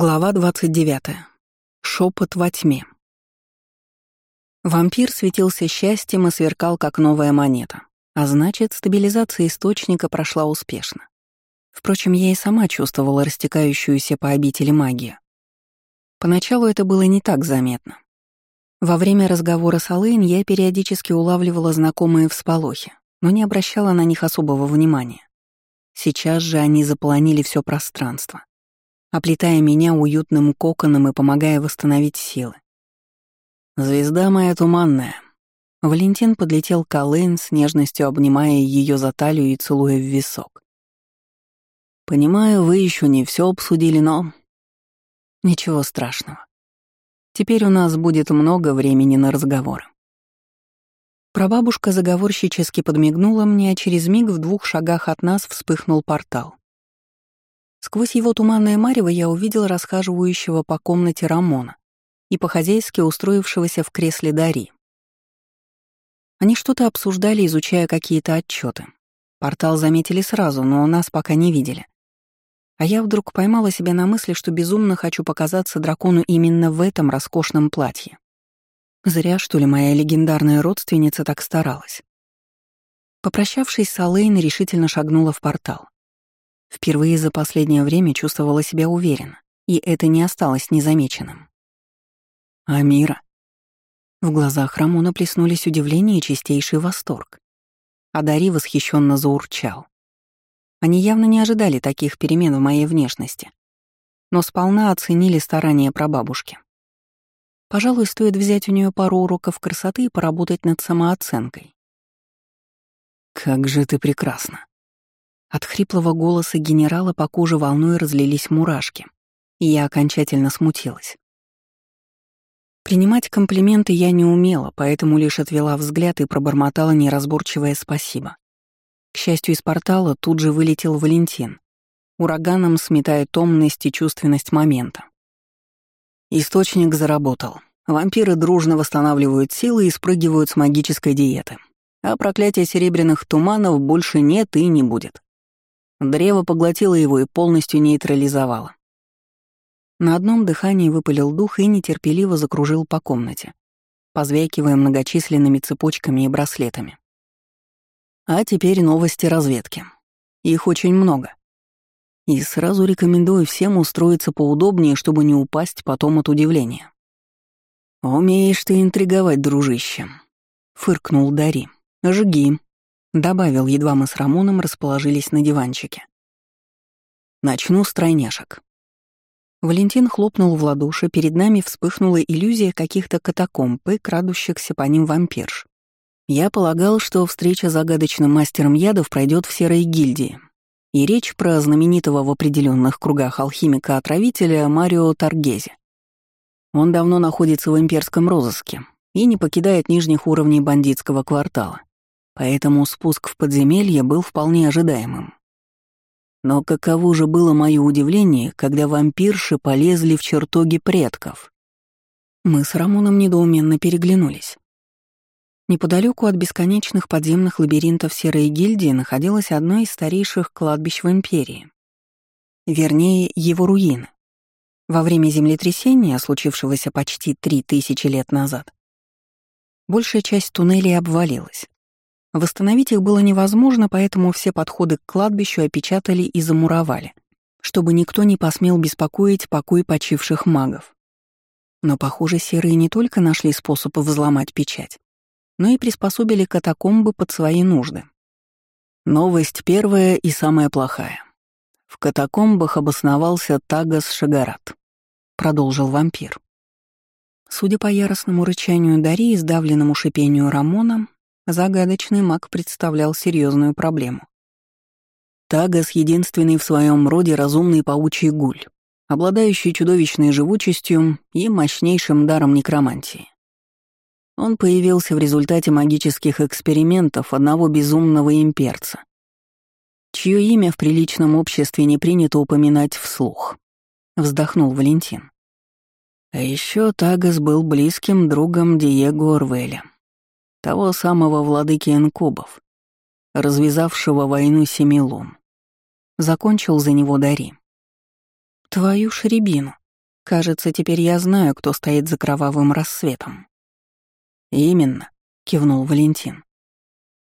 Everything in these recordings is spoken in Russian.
Глава 29. Шепот во тьме. Вампир светился счастьем и сверкал, как новая монета. А значит, стабилизация источника прошла успешно. Впрочем, я и сама чувствовала растекающуюся по обители магию. Поначалу это было не так заметно. Во время разговора с Алэйн я периодически улавливала знакомые всполохи, но не обращала на них особого внимания. Сейчас же они заполонили все пространство оплетая меня уютным коконом и помогая восстановить силы. «Звезда моя туманная». Валентин подлетел к Алэйн с нежностью обнимая ее за талию и целуя в висок. «Понимаю, вы еще не все обсудили, но...» «Ничего страшного. Теперь у нас будет много времени на разговоры». Прабабушка заговорщически подмигнула мне, а через миг в двух шагах от нас вспыхнул портал. Сквозь его туманное марево я увидел расхаживающего по комнате Рамона и по-хозяйски устроившегося в кресле Дари. Они что-то обсуждали, изучая какие-то отчеты. Портал заметили сразу, но нас пока не видели. А я вдруг поймала себя на мысли, что безумно хочу показаться дракону именно в этом роскошном платье. Зря, что ли, моя легендарная родственница так старалась. Попрощавшись с Алэйн, решительно шагнула в портал. Впервые за последнее время чувствовала себя уверенно, и это не осталось незамеченным. «Амира?» В глазах Рамона плеснулись удивление и чистейший восторг. А Дари восхищенно заурчал. Они явно не ожидали таких перемен в моей внешности, но сполна оценили старания прабабушки. Пожалуй, стоит взять у нее пару уроков красоты и поработать над самооценкой. «Как же ты прекрасна!» От хриплого голоса генерала по коже волной разлились мурашки, и я окончательно смутилась. Принимать комплименты я не умела, поэтому лишь отвела взгляд и пробормотала неразборчивое спасибо. К счастью, из портала тут же вылетел Валентин, ураганом сметая томность и чувственность момента. Источник заработал. Вампиры дружно восстанавливают силы и спрыгивают с магической диеты. А проклятия серебряных туманов больше нет и не будет. Древо поглотило его и полностью нейтрализовало. На одном дыхании выпалил дух и нетерпеливо закружил по комнате, позвякивая многочисленными цепочками и браслетами. А теперь новости разведки. Их очень много. И сразу рекомендую всем устроиться поудобнее, чтобы не упасть потом от удивления. «Умеешь ты интриговать, дружище», — фыркнул Дари. «Жги». Добавил, едва мы с Рамоном расположились на диванчике. Начну с тройняшек. Валентин хлопнул в ладоши, перед нами вспыхнула иллюзия каких-то катакомб и крадущихся по ним вампирш. Я полагал, что встреча с загадочным мастером ядов пройдет в серой гильдии. И речь про знаменитого в определенных кругах алхимика-отравителя Марио Таргези. Он давно находится в имперском розыске и не покидает нижних уровней бандитского квартала поэтому спуск в подземелье был вполне ожидаемым. Но каково же было мое удивление, когда вампирши полезли в чертоги предков. Мы с Рамоном недоуменно переглянулись. Неподалеку от бесконечных подземных лабиринтов Серой гильдии находилось одно из старейших кладбищ в Империи. Вернее, его руины. Во время землетрясения, случившегося почти три тысячи лет назад, большая часть туннелей обвалилась. Восстановить их было невозможно, поэтому все подходы к кладбищу опечатали и замуровали, чтобы никто не посмел беспокоить покой почивших магов. Но, похоже, серые не только нашли способ взломать печать, но и приспособили катакомбы под свои нужды. Новость первая и самая плохая. В катакомбах обосновался Тагас Шагарат, продолжил вампир. Судя по яростному рычанию Дари и сдавленному шипению Рамона, загадочный маг представлял серьезную проблему. Тагас — единственный в своем роде разумный паучий гуль, обладающий чудовищной живучестью и мощнейшим даром некромантии. Он появился в результате магических экспериментов одного безумного имперца, чье имя в приличном обществе не принято упоминать вслух. Вздохнул Валентин. А еще Тагас был близким другом Диего Орвеля, того самого владыки инкубов, развязавшего войну семи лун. Закончил за него Дари. «Твою шребину!» Кажется, теперь я знаю, кто стоит за кровавым рассветом. Именно, кивнул Валентин.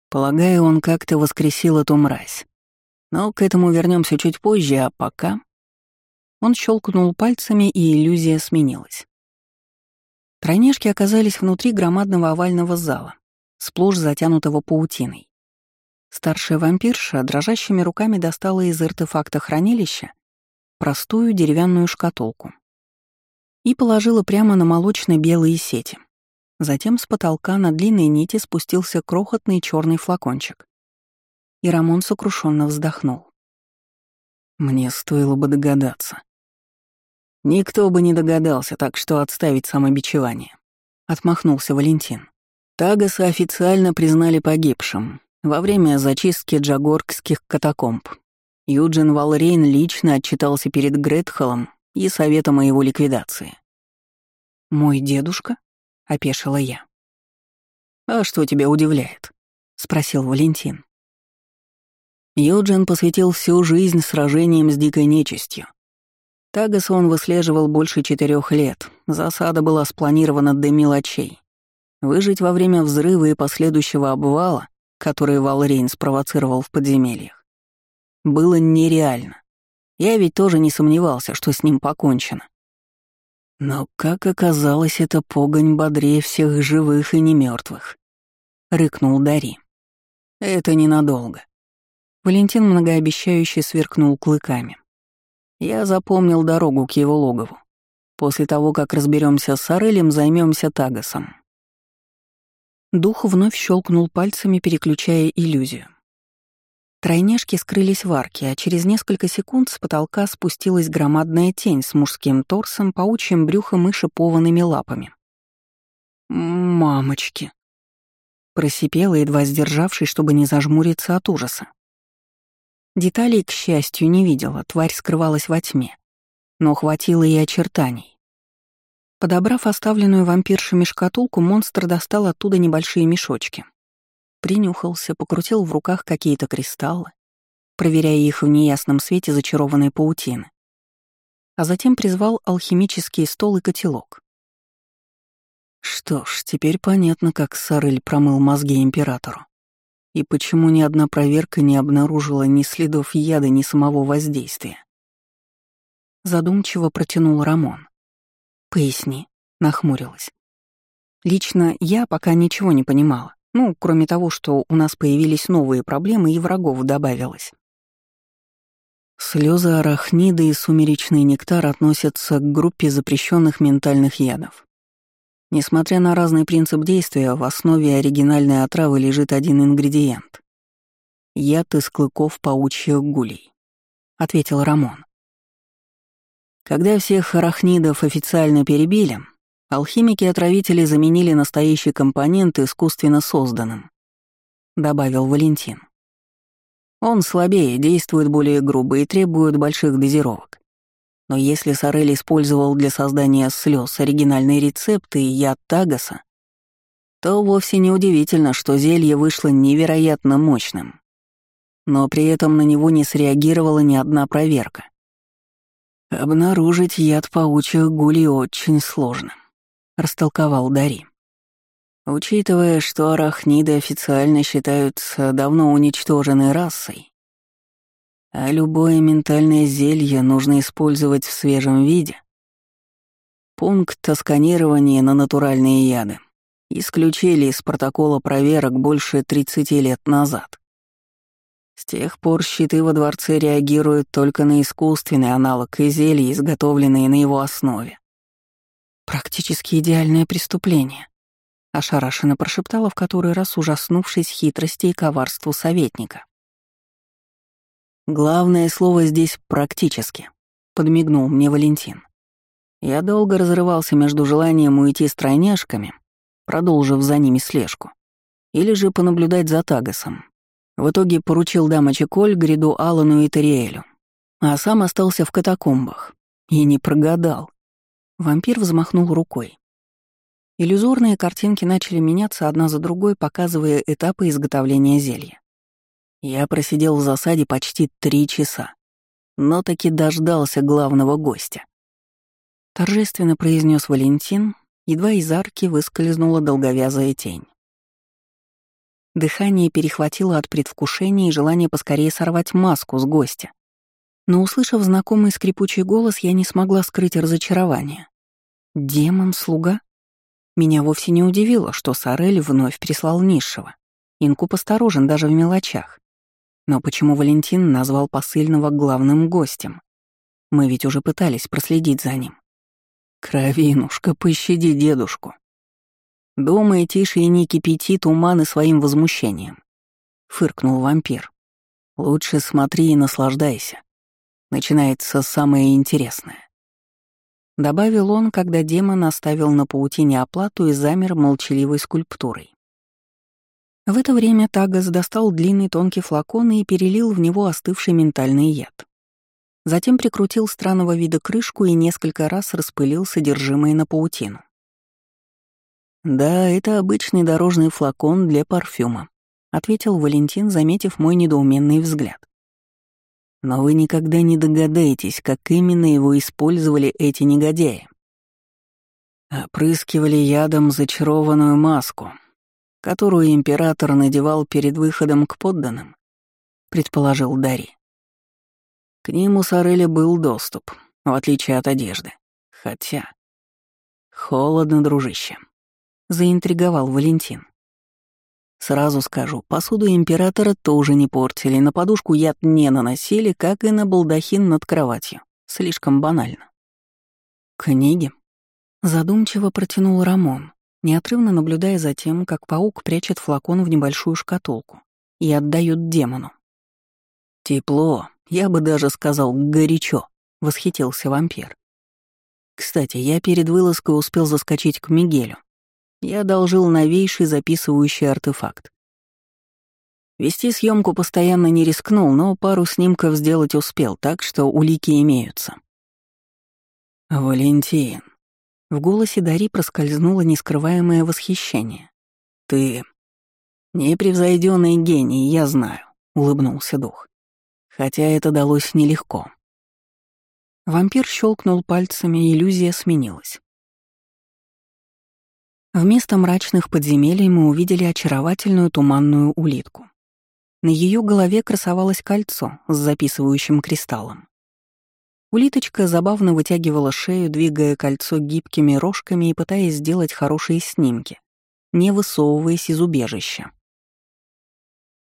Полагаю, он как-то воскресил эту мразь. Но к этому вернемся чуть позже, а пока... Он щелкнул пальцами, и иллюзия сменилась. Тройняшки оказались внутри громадного овального зала, сплошь затянутого паутиной. Старшая вампирша дрожащими руками достала из артефакта хранилища простую деревянную шкатулку и положила прямо на молочно-белые сети. Затем с потолка на длинной нити спустился крохотный черный флакончик. И Рамон сокрушенно вздохнул. Мне стоило бы догадаться. Никто бы не догадался, так что отставить самобичевание. Отмахнулся Валентин. Тагаса официально признали погибшим во время зачистки джагоргских катакомб. Юджин Валрейн лично отчитался перед Гретхолом и советом о его ликвидации. «Мой дедушка?» — опешила я. «А что тебя удивляет?» — спросил Валентин. Юджин посвятил всю жизнь сражениям с дикой нечистью. Тагас он выслеживал больше четырех лет. Засада была спланирована до мелочей. Выжить во время взрыва и последующего обвала, который Валрейн спровоцировал в подземельях, было нереально. Я ведь тоже не сомневался, что с ним покончено. Но, как оказалось, это погонь бодрее всех живых и немертвых, рыкнул Дари. Это ненадолго. Валентин многообещающе сверкнул клыками. Я запомнил дорогу к его логову. После того, как разберемся с Орелем, займемся Тагасом. Дух вновь щелкнул пальцами, переключая иллюзию. Тройняшки скрылись в арке, а через несколько секунд с потолка спустилась громадная тень с мужским торсом, паучьим брюхом и шипованными лапами. «Мамочки!» Просипела, едва сдержавшись, чтобы не зажмуриться от ужаса. Деталей, к счастью, не видела, тварь скрывалась во тьме. Но хватило и очертаний. Подобрав оставленную вампиршами шкатулку, монстр достал оттуда небольшие мешочки. Принюхался, покрутил в руках какие-то кристаллы, проверяя их в неясном свете зачарованной паутины. А затем призвал алхимический стол и котелок. Что ж, теперь понятно, как Сарель промыл мозги императору. И почему ни одна проверка не обнаружила ни следов яда, ни самого воздействия? Задумчиво протянул Рамон. «Поясни», — нахмурилась. «Лично я пока ничего не понимала. Ну, кроме того, что у нас появились новые проблемы и врагов добавилось. Слезы арахнида и сумеречный нектар относятся к группе запрещенных ментальных ядов. Несмотря на разный принцип действия, в основе оригинальной отравы лежит один ингредиент — яд из клыков паучьих гулей, — ответил Рамон. Когда всех арахнидов официально перебили, алхимики-отравители заменили настоящий компонент искусственно созданным, — добавил Валентин. Он слабее, действует более грубо и требует больших дозировок. Но если Сорель использовал для создания слез оригинальные рецепты и яд Тагаса, то вовсе не удивительно, что зелье вышло невероятно мощным. Но при этом на него не среагировала ни одна проверка. «Обнаружить яд паучьих гулей очень сложно», — растолковал Дари. Учитывая, что арахниды официально считаются давно уничтоженной расой, а любое ментальное зелье нужно использовать в свежем виде. Пункт о сканировании на натуральные яды исключили из протокола проверок больше 30 лет назад. С тех пор щиты во дворце реагируют только на искусственный аналог и зелья, изготовленные на его основе. «Практически идеальное преступление», — ошарашенно прошептала в который раз ужаснувшись хитрости и коварству советника. Главное слово здесь «практически», — подмигнул мне Валентин. Я долго разрывался между желанием уйти с тройняшками, продолжив за ними слежку, или же понаблюдать за Тагасом. В итоге поручил дамочек Ольгриду, Алану и Тариэлю, а сам остался в катакомбах. И не прогадал. Вампир взмахнул рукой. Иллюзорные картинки начали меняться одна за другой, показывая этапы изготовления зелья. Я просидел в засаде почти три часа, но таки дождался главного гостя. — торжественно произнес Валентин, едва из арки выскользнула долговязая тень. Дыхание перехватило от предвкушения и желания поскорее сорвать маску с гостя. Но, услышав знакомый скрипучий голос, я не смогла скрыть разочарование. Демон-слуга? Меня вовсе не удивило, что Сорель вновь прислал низшего. Инкуб осторожен даже в мелочах. Но почему Валентин назвал посыльного главным гостем? Мы ведь уже пытались проследить за ним. Кровинушка, пощади дедушку. Думай тише и не кипяти туманы своим возмущением. Фыркнул вампир. Лучше смотри и наслаждайся. Начинается самое интересное. Добавил он, когда демон оставил на паутине оплату и замер молчаливой скульптурой. В это время Тагас достал длинный тонкий флакон и перелил в него остывший ментальный яд. Затем прикрутил странного вида крышку и несколько раз распылил содержимое на паутину. «Да, это обычный дорожный флакон для парфюма», — ответил Валентин, заметив мой недоуменный взгляд. «Но вы никогда не догадаетесь, как именно его использовали эти негодяи. Опрыскивали ядом зачарованную маску, которую император надевал перед выходом к подданным», — предположил Дари. К ним у Сорели был доступ, в отличие от одежды. Хотя... Холодно, дружище заинтриговал Валентин. Сразу скажу, посуду императора тоже не портили, на подушку яд не наносили, как и на балдахин над кроватью. Слишком банально. Книги. Задумчиво протянул Рамон, неотрывно наблюдая за тем, как паук прячет флакон в небольшую шкатулку и отдает демону. «Тепло, я бы даже сказал, горячо», — восхитился вампир. «Кстати, я перед вылазкой успел заскочить к Мигелю, я одолжил новейший записывающий артефакт. Вести съемку постоянно не рискнул, но пару снимков сделать успел, так что улики имеются. «Валентин». В голосе Дари проскользнуло нескрываемое восхищение. «Ты непревзойденный гений, я знаю», — улыбнулся дух. Хотя это далось нелегко. Вампир щелкнул пальцами, иллюзия сменилась. Вместо мрачных подземелий мы увидели очаровательную туманную улитку. На ее голове красовалось кольцо с записывающим кристаллом. Улиточка забавно вытягивала шею, двигая кольцо гибкими рожками и пытаясь сделать хорошие снимки, не высовываясь из убежища.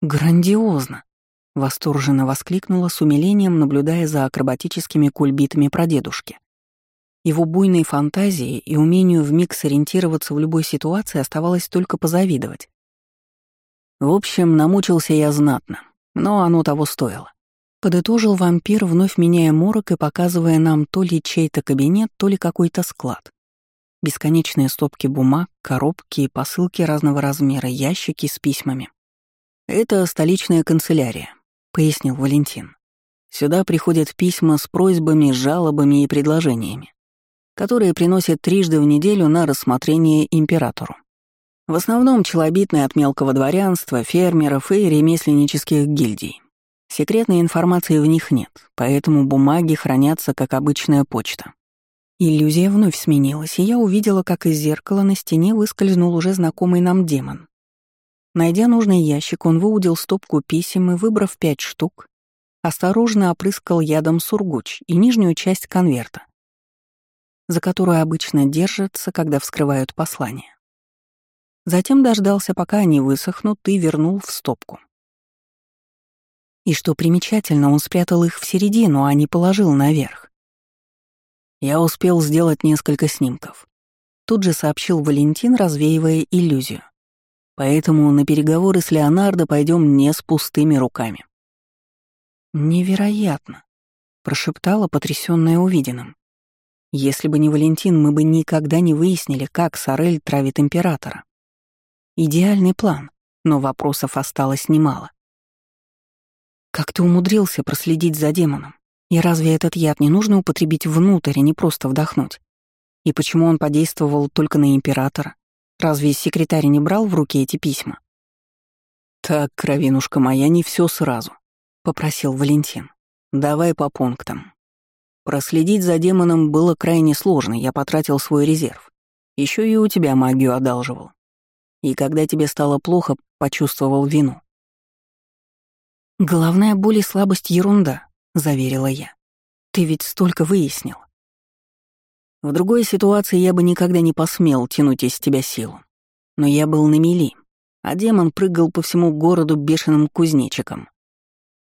«Грандиозно!» — восторженно воскликнула с умилением, наблюдая за акробатическими кульбитами прадедушки. Его буйной фантазии и умению вмиг сориентироваться в любой ситуации оставалось только позавидовать. В общем, намучился я знатно, но оно того стоило. Подытожил вампир, вновь меняя морок и показывая нам то ли чей-то кабинет, то ли какой-то склад. Бесконечные стопки бумаг, коробки и посылки разного размера, ящики с письмами. «Это столичная канцелярия», — пояснил Валентин. «Сюда приходят письма с просьбами, жалобами и предложениями которые приносят трижды в неделю на рассмотрение императору. В основном челобитные от мелкого дворянства, фермеров и ремесленнических гильдий. Секретной информации в них нет, поэтому бумаги хранятся как обычная почта. Иллюзия вновь сменилась, и я увидела, как из зеркала на стене выскользнул уже знакомый нам демон. Найдя нужный ящик, он выудил стопку писем и, выбрав пять штук, осторожно опрыскал ядом сургуч и нижнюю часть конверта за которую обычно держатся, когда вскрывают послание. Затем дождался, пока они высохнут, и вернул в стопку. И что примечательно, он спрятал их в середину, а не положил наверх. Я успел сделать несколько снимков. Тут же сообщил Валентин, развеивая иллюзию. Поэтому на переговоры с Леонардо пойдем не с пустыми руками. Невероятно, прошептала потрясённая увиденным. Если бы не Валентин, мы бы никогда не выяснили, как Сорель травит императора. Идеальный план, но вопросов осталось немало. Как ты умудрился проследить за демоном? И разве этот яд не нужно употребить внутрь, а не просто вдохнуть? И почему он подействовал только на императора? Разве секретарь не брал в руки эти письма? «Так, кровинушка моя, не все сразу», — попросил Валентин. «Давай по пунктам. Проследить за демоном было крайне сложно, я потратил свой резерв. Еще и у тебя магию одалживал. И когда тебе стало плохо, почувствовал вину. «Головная боль и слабость — ерунда», — заверила я. «Ты ведь столько выяснил». В другой ситуации я бы никогда не посмел тянуть из тебя силу. Но я был на мели, а демон прыгал по всему городу бешеным кузнечиком.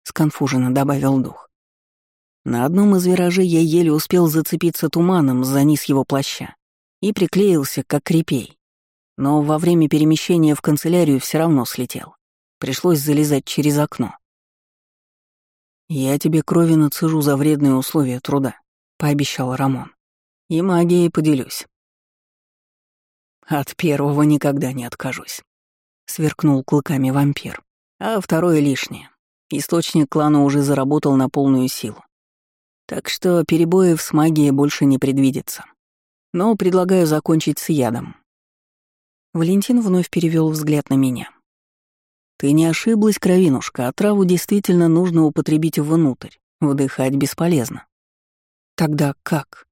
Сконфуженно добавил дух. На одном из виражей я еле успел зацепиться туманом за низ его плаща и приклеился, как крепей. Но во время перемещения в канцелярию все равно слетел. Пришлось залезать через окно. «Я тебе крови нацежу за вредные условия труда», — пообещал Рамон. «И магией поделюсь». «От первого никогда не откажусь», — сверкнул клыками вампир. «А второе лишнее. Источник клана уже заработал на полную силу. Так что перебоев с магией больше не предвидится. Но предлагаю закончить с ядом. Валентин вновь перевел взгляд на меня. Ты не ошиблась, кровинушка, а траву действительно нужно употребить внутрь, вдыхать бесполезно. Тогда как?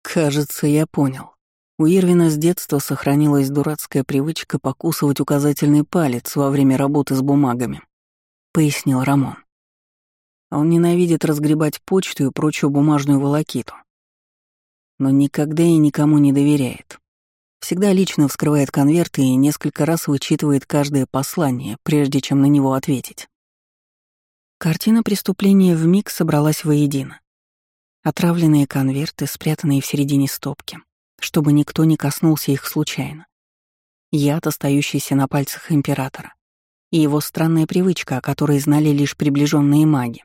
Кажется, я понял. У Ирвина с детства сохранилась дурацкая привычка покусывать указательный палец во время работы с бумагами, пояснил Рамон. Он ненавидит разгребать почту и прочую бумажную волокиту. Но никогда и никому не доверяет. Всегда лично вскрывает конверты и несколько раз вычитывает каждое послание, прежде чем на него ответить. Картина преступления вмиг собралась воедино. Отравленные конверты, спрятанные в середине стопки, чтобы никто не коснулся их случайно. Яд, остающийся на пальцах императора. И его странная привычка, о которой знали лишь приближенные маги.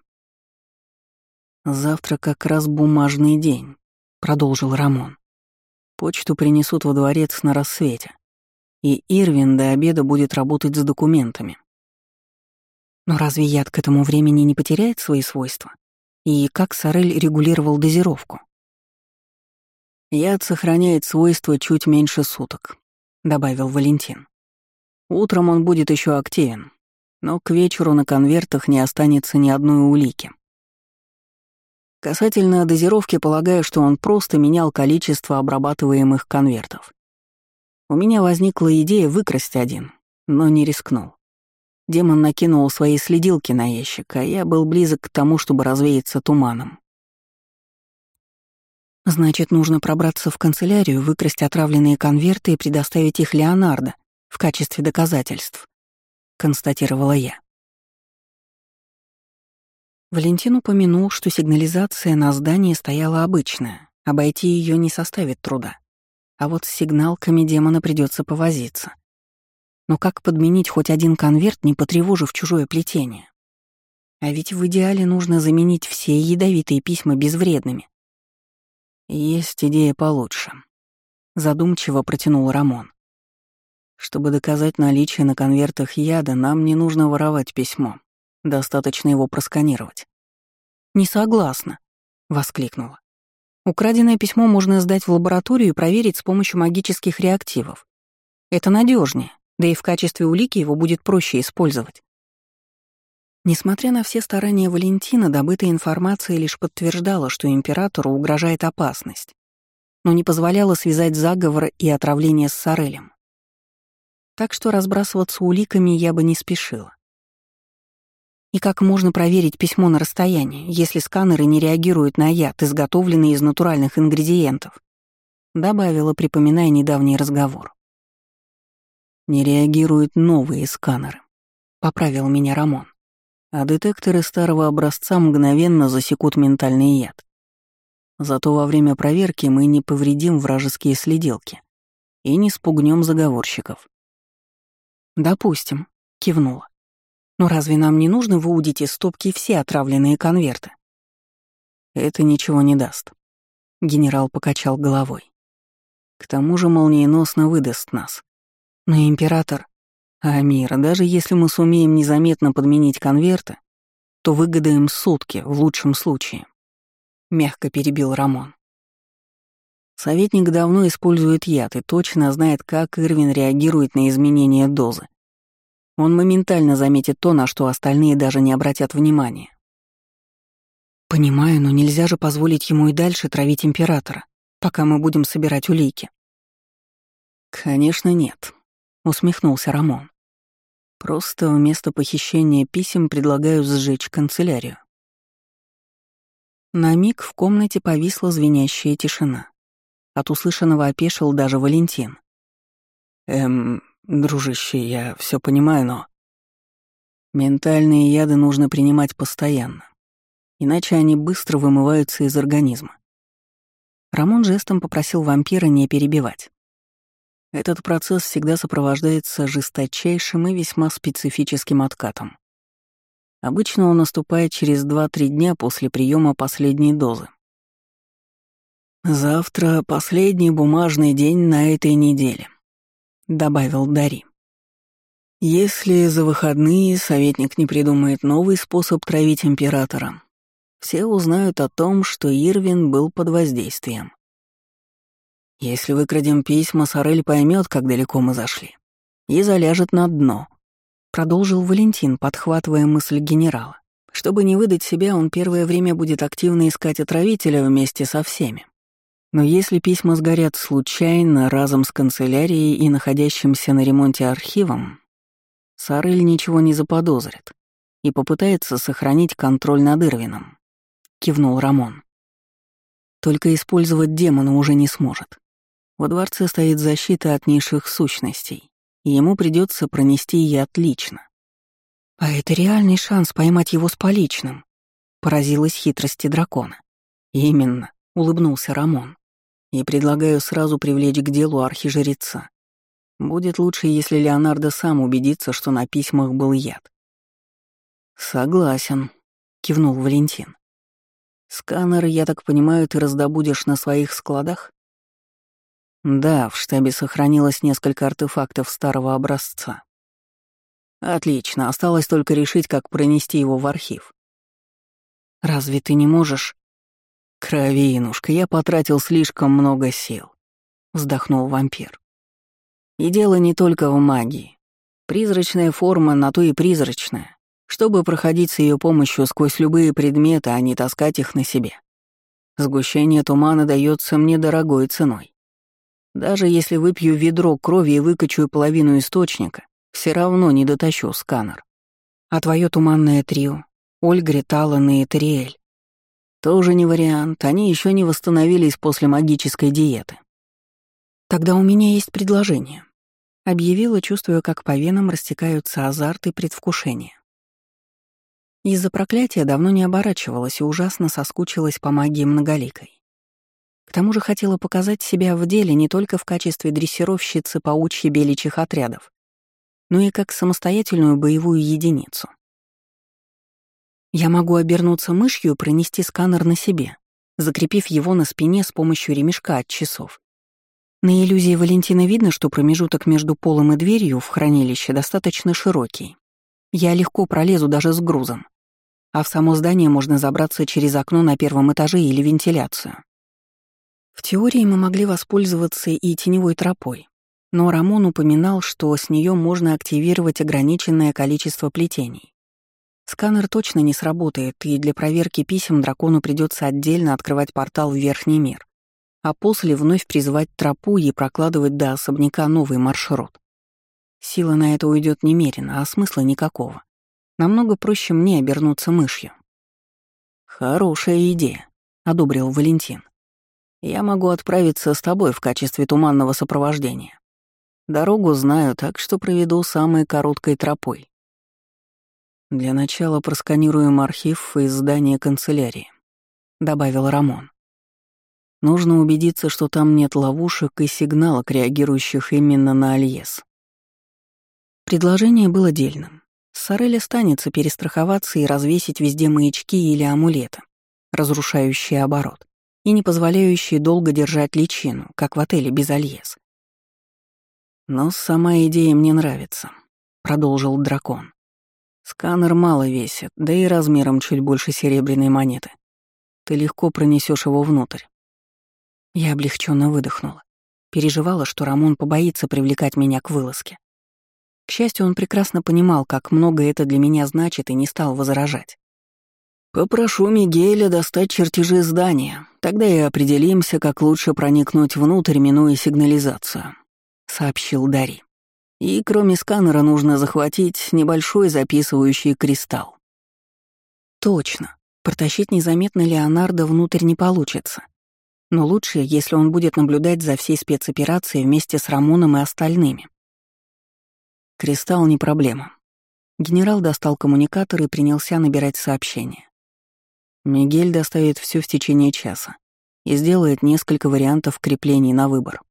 «Завтра как раз бумажный день», — продолжил Рамон. «Почту принесут во дворец на рассвете, и Ирвин до обеда будет работать с документами». Но разве яд к этому времени не потеряет свои свойства? И как Сорель регулировал дозировку? «Яд сохраняет свойства чуть меньше суток», — добавил Валентин. «Утром он будет еще активен, но к вечеру на конвертах не останется ни одной улики. Касательно дозировки, полагаю, что он просто менял количество обрабатываемых конвертов. У меня возникла идея выкрасть один, но не рискнул. Демон накинул свои следилки на ящик, а я был близок к тому, чтобы развеяться туманом. Значит, нужно пробраться в канцелярию, выкрасть отравленные конверты и предоставить их Леонардо в качестве доказательств, констатировала я. Валентин упомянул, что сигнализация на здании стояла обычная, обойти ее не составит труда. А вот с сигналками демона придется повозиться. Но как подменить хоть один конверт, не потревожив чужое плетение? А ведь в идеале нужно заменить все ядовитые письма безвредными. Есть идея получше. Задумчиво протянул Рамон. Чтобы доказать наличие на конвертах яда, нам не нужно воровать письмо. Достаточно его просканировать. «Не согласна», — воскликнула. «Украденное письмо можно сдать в лабораторию и проверить с помощью магических реактивов. Это надежнее, да и в качестве улики его будет проще использовать». Несмотря на все старания Валентина, добытая информация лишь подтверждала, что императору угрожает опасность, но не позволяла связать заговор и отравление с Сорелем. Так что разбрасываться уликами я бы не спешила. И как можно проверить письмо на расстоянии, если сканеры не реагируют на яд, изготовленный из натуральных ингредиентов? Добавила, припоминая недавний разговор. Не реагируют новые сканеры. Поправил меня Рамон. А детекторы старого образца мгновенно засекут ментальный яд. Зато во время проверки мы не повредим вражеские следилки и не спугнем заговорщиков. «Допустим», — кивнула. Но разве нам не нужно выудить из стопки все отравленные конверты? Это ничего не даст. Генерал покачал головой. К тому же молниеносно выдаст нас. Но император... Амира, даже если мы сумеем незаметно подменить конверты, то выгадаем сутки, в лучшем случае. Мягко перебил Рамон. Советник давно использует яд и точно знает, как Ирвин реагирует на изменения дозы. Он моментально заметит то, на что остальные даже не обратят внимания. «Понимаю, но нельзя же позволить ему и дальше травить императора, пока мы будем собирать улики». «Конечно нет», — усмехнулся Рамон. «Просто вместо похищения писем предлагаю сжечь канцелярию». На миг в комнате повисла звенящая тишина. От услышанного опешил даже Валентин. «Эм, дружище, я все понимаю, но...» «Ментальные яды нужно принимать постоянно, иначе они быстро вымываются из организма». Рамон жестом попросил вампира не перебивать. Этот процесс всегда сопровождается жесточайшим и весьма специфическим откатом. Обычно он наступает через 2-3 дня после приема последней дозы. «Завтра последний бумажный день на этой неделе», — добавил Дари. «Если за выходные советник не придумает новый способ травить императора, все узнают о том, что Ирвин был под воздействием. Если выкрадем письма, Сорель поймет, как далеко мы зашли, и заляжет на дно», — продолжил Валентин, подхватывая мысль генерала. Чтобы не выдать себя, он первое время будет активно искать отравителя вместе со всеми. Но если письма сгорят случайно, разом с канцелярией и находящимся на ремонте архивом, Сарель ничего не заподозрит и попытается сохранить контроль над Ирвином», — кивнул Рамон. «Только использовать демона уже не сможет. Во дворце стоит защита от низших сущностей, и ему придется пронести яд лично». «А это реальный шанс поймать его с поличным», — поразилась хитрости дракона. «Именно», — улыбнулся Рамон и предлагаю сразу привлечь к делу архижреца. Будет лучше, если Леонардо сам убедится, что на письмах был яд. «Согласен», — кивнул Валентин. «Сканер, я так понимаю, ты раздобудешь на своих складах?» «Да, в штабе сохранилось несколько артефактов старого образца». «Отлично, осталось только решить, как пронести его в архив». «Разве ты не можешь?» «Кровинушка, я потратил слишком много сил», — вздохнул вампир. «И дело не только в магии. Призрачная форма на то и призрачная, чтобы проходить с ее помощью сквозь любые предметы, а не таскать их на себе. Сгущение тумана дается мне дорогой ценой. Даже если выпью ведро крови и выкачу половину источника, все равно не дотащу сканер. А твое туманное трио — Ольгри, Талан и Этериэль тоже не вариант, они еще не восстановились после магической диеты. Тогда у меня есть предложение. Объявила, чувствуя, как по венам растекаются азарт и предвкушение. Из-за проклятия давно не оборачивалась и ужасно соскучилась по магии многоликой. К тому же хотела показать себя в деле не только в качестве дрессировщицы паучьи беличьих отрядов, но и как самостоятельную боевую единицу. Я могу обернуться мышью и пронести сканер на себе, закрепив его на спине с помощью ремешка от часов. На иллюзии Валентина видно, что промежуток между полом и дверью в хранилище достаточно широкий. Я легко пролезу даже с грузом. А в само здание можно забраться через окно на первом этаже или вентиляцию. В теории мы могли воспользоваться и теневой тропой, но Рамон упоминал, что с нее можно активировать ограниченное количество плетений. Сканер точно не сработает, и для проверки писем дракону придется отдельно открывать портал в Верхний мир, а после вновь призывать тропу и прокладывать до особняка новый маршрут. Сила на это уйдет немерено, а смысла никакого. Намного проще мне обернуться мышью. «Хорошая идея», — одобрил Валентин. «Я могу отправиться с тобой в качестве туманного сопровождения. Дорогу знаю, так что проведу самой короткой тропой. «Для начала просканируем архив и здание канцелярии», — добавил Рамон. «Нужно убедиться, что там нет ловушек и сигналок, реагирующих именно на Альес». Предложение было дельным. Сорель останется перестраховаться и развесить везде маячки или амулеты, разрушающие оборот, и не позволяющие долго держать личину, как в отеле без Альес. «Но сама идея мне нравится», — продолжил дракон. Сканер мало весит, да и размером чуть больше серебряной монеты. Ты легко пронесешь его внутрь. Я облегченно выдохнула. Переживала, что Рамон побоится привлекать меня к вылазке. К счастью, он прекрасно понимал, как много это для меня значит, и не стал возражать. Попрошу Мигеля достать чертежи здания, тогда и определимся, как лучше проникнуть внутрь, минуя сигнализацию», — сообщил Дари. «И кроме сканера нужно захватить небольшой записывающий кристалл». «Точно. Протащить незаметно Леонардо внутрь не получится. Но лучше, если он будет наблюдать за всей спецоперацией вместе с Рамоном и остальными». «Кристалл не проблема». Генерал достал коммуникатор и принялся набирать сообщение. Мигель доставит все в течение часа и сделает несколько вариантов креплений на выбор.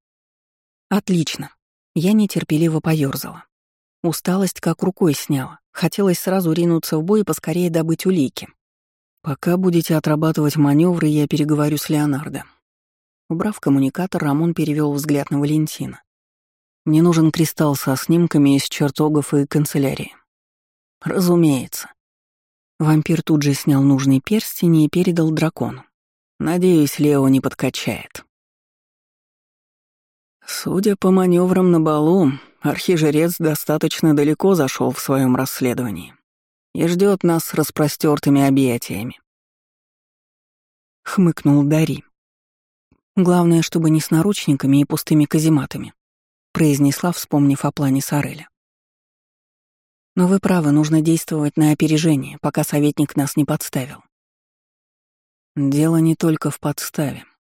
Отлично. Я нетерпеливо поёрзала. Усталость как рукой сняла. Хотелось сразу ринуться в бой и поскорее добыть улики. Пока будете отрабатывать маневры, я переговорю с Леонардо. Убрав коммуникатор, Рамон перевел взгляд на Валентина. Мне нужен кристалл со снимками из чертогов и канцелярии. Разумеется. Вампир тут же снял нужный перстень и передал дракону. Надеюсь, Лео не подкачает. Судя по маневрам на балу, архижрец достаточно далеко зашел в своем расследовании и ждет нас с распростертыми объятиями. Хмыкнул Дари. Главное, чтобы не с наручниками и пустыми казематами, произнесла, вспомнив о плане Сареля. Но вы правы, нужно действовать на опережение, пока советник нас не подставил. «Дело не только в подставе», —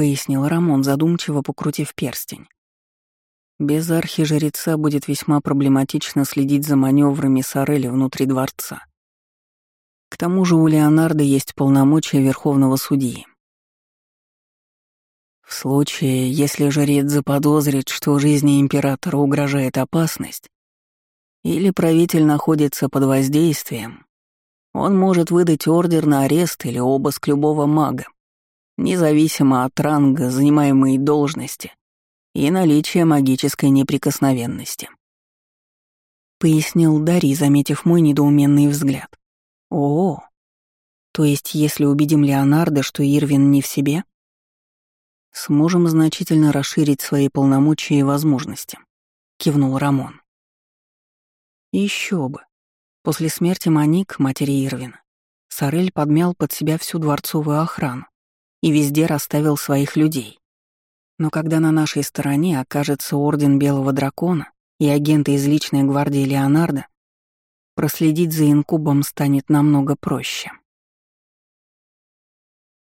пояснил Рамон, задумчиво покрутив перстень. «Без архижреца будет весьма проблематично следить за маневрами Сорели внутри дворца. К тому же у Леонардо есть полномочия верховного судьи. В случае, если жрец заподозрит, что жизни императора угрожает опасность, или правитель находится под воздействием, он может выдать ордер на арест или обыск любого мага, независимо от ранга занимаемой должности и наличия магической неприкосновенности. Пояснил Дарий, заметив мой недоуменный взгляд. О, то есть если убедим Леонардо, что Ирвин не в себе, сможем значительно расширить свои полномочия и возможности, кивнул Рамон. Еще бы. После смерти Маник, матери Ирвина, Сорель подмял под себя всю дворцовую охрану и везде расставил своих людей. Но когда на нашей стороне окажется Орден Белого Дракона и агенты из личной гвардии Леонардо, проследить за инкубом станет намного проще.